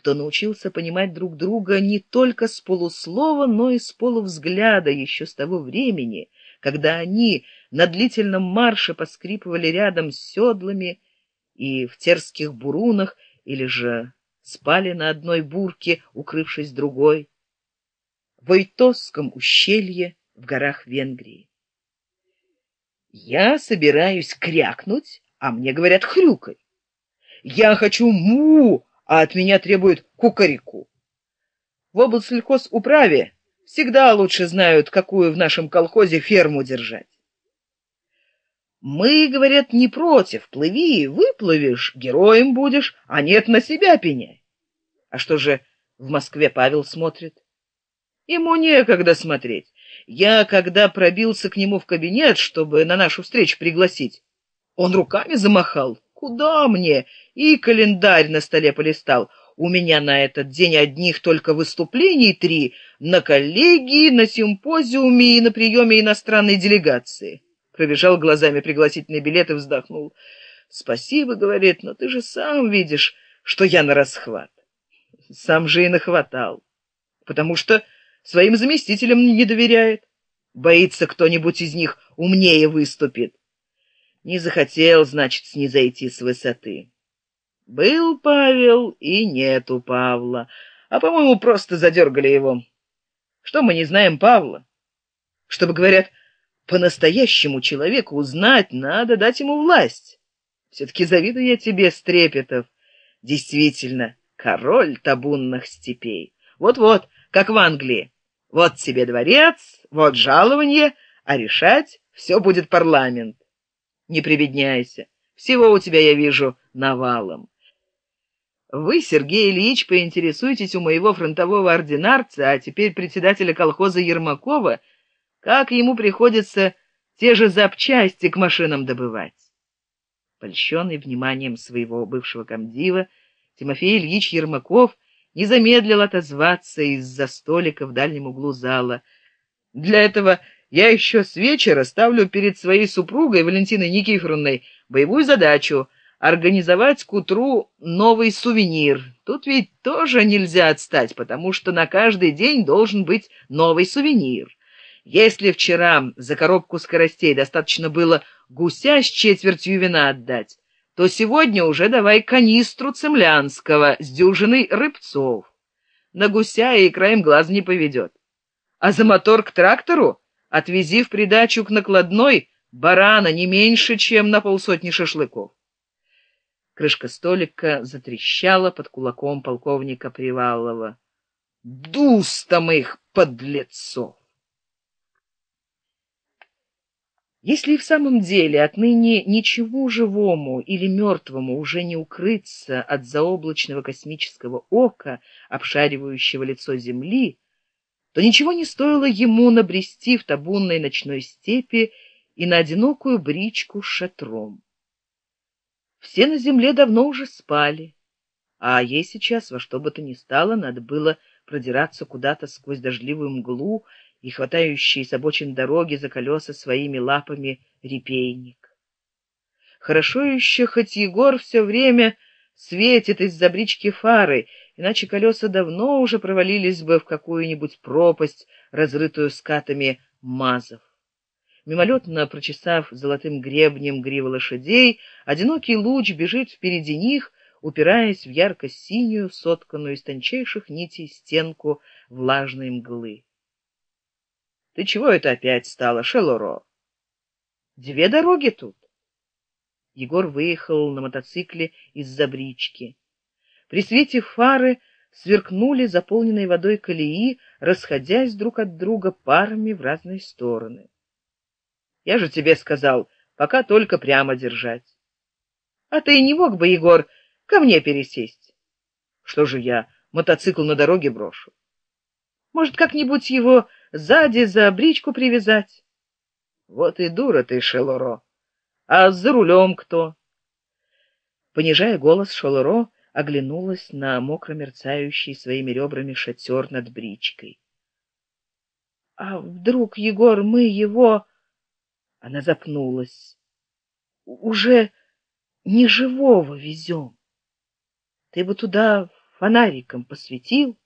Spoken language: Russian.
кто научился понимать друг друга не только с полуслова, но и с полувзгляда еще с того времени, когда они на длительном марше поскрипывали рядом с седлами и в терских бурунах или же спали на одной бурке, укрывшись другой, в Ойтосском ущелье в горах Венгрии. Я собираюсь крякнуть, а мне говорят хрюкай. Я хочу му, а от меня требуют кукареку. В облсельхозуправе всегда лучше знают, какую в нашем колхозе ферму держать. Мы, говорят, не против, плыви, выплывешь, героем будешь, а нет, на себя пеняй. А что же в Москве Павел смотрит? Ему некогда смотреть. Я, когда пробился к нему в кабинет, чтобы на нашу встречу пригласить, он руками замахал. Куда мне? И календарь на столе полистал. У меня на этот день одних только выступлений три, на коллегии, на симпозиуме и на приеме иностранной делегации пробежал глазами пригласительный билет и вздохнул. «Спасибо, — говорит, — но ты же сам видишь, что я на расхват». Сам же и нахватал, потому что своим заместителям не доверяет. Боится, кто-нибудь из них умнее выступит. Не захотел, значит, снизойти с высоты. Был Павел и нету Павла, а, по-моему, просто задергали его. Что мы не знаем Павла? Чтобы, говорят, по-настоящему человеку узнать, надо дать ему власть. Все-таки завидую я тебе, Стрепетов. Действительно, король табунных степей. Вот-вот, как в Англии. Вот тебе дворец, вот жалование, а решать все будет парламент. Не прибедняйся. Всего у тебя, я вижу, навалом. Вы, Сергей Ильич, поинтересуйтесь у моего фронтового ординарца, а теперь председателя колхоза Ермакова, как ему приходится те же запчасти к машинам добывать. Польщенный вниманием своего бывшего комдива, Тимофей Ильич Ермаков не замедлил отозваться из-за столика в дальнем углу зала. Для этого я еще с вечера ставлю перед своей супругой Валентиной Никифоровной боевую задачу организовать к утру новый сувенир. Тут ведь тоже нельзя отстать, потому что на каждый день должен быть новый сувенир. Если вчера за коробку скоростей достаточно было гуся с четвертью вина отдать, то сегодня уже давай канистру цемлянского с дюжиной рыбцов. На гуся и краем глаз не поведет. А за мотор к трактору отвези в придачу к накладной барана не меньше, чем на полсотни шашлыков. Крышка столика затрещала под кулаком полковника Привалова. Дустом их, подлецов! Если и в самом деле отныне ничего живому или мертвому уже не укрыться от заоблачного космического ока, обшаривающего лицо Земли, то ничего не стоило ему набрести в табунной ночной степи и на одинокую бричку с шатром. Все на земле давно уже спали, а ей сейчас во что бы то ни стало надо было продираться куда-то сквозь дождливую мглу и хватающий с обочин дороги за колеса своими лапами репейник. Хорошо еще, хоть Егор все время светит из-за брички фары, иначе колеса давно уже провалились бы в какую-нибудь пропасть, разрытую скатами мазов. Мимолетно прочесав золотым гребнем гривы лошадей, одинокий луч бежит впереди них, упираясь в ярко-синюю, сотканную из тончайших нитей стенку влажной мглы. Ты чего это опять стало, Шелоро? Две дороги тут. Егор выехал на мотоцикле из-за брички. При свете фары сверкнули заполненные водой колеи, расходясь друг от друга парами в разные стороны. Я же тебе сказал, пока только прямо держать. А ты не мог бы, Егор, ко мне пересесть? Что же я мотоцикл на дороге брошу? Может, как-нибудь его сзади за бричку привязать. Вот и дура ты, Шелоро. А за рулем кто? Понижая голос, Шелоро оглянулась на мокро мерцающий своими ребрами шатер над бричкой. А вдруг, Егор, мы его... Она запнулась. Уже не живого везем. Ты бы туда фонариком посветил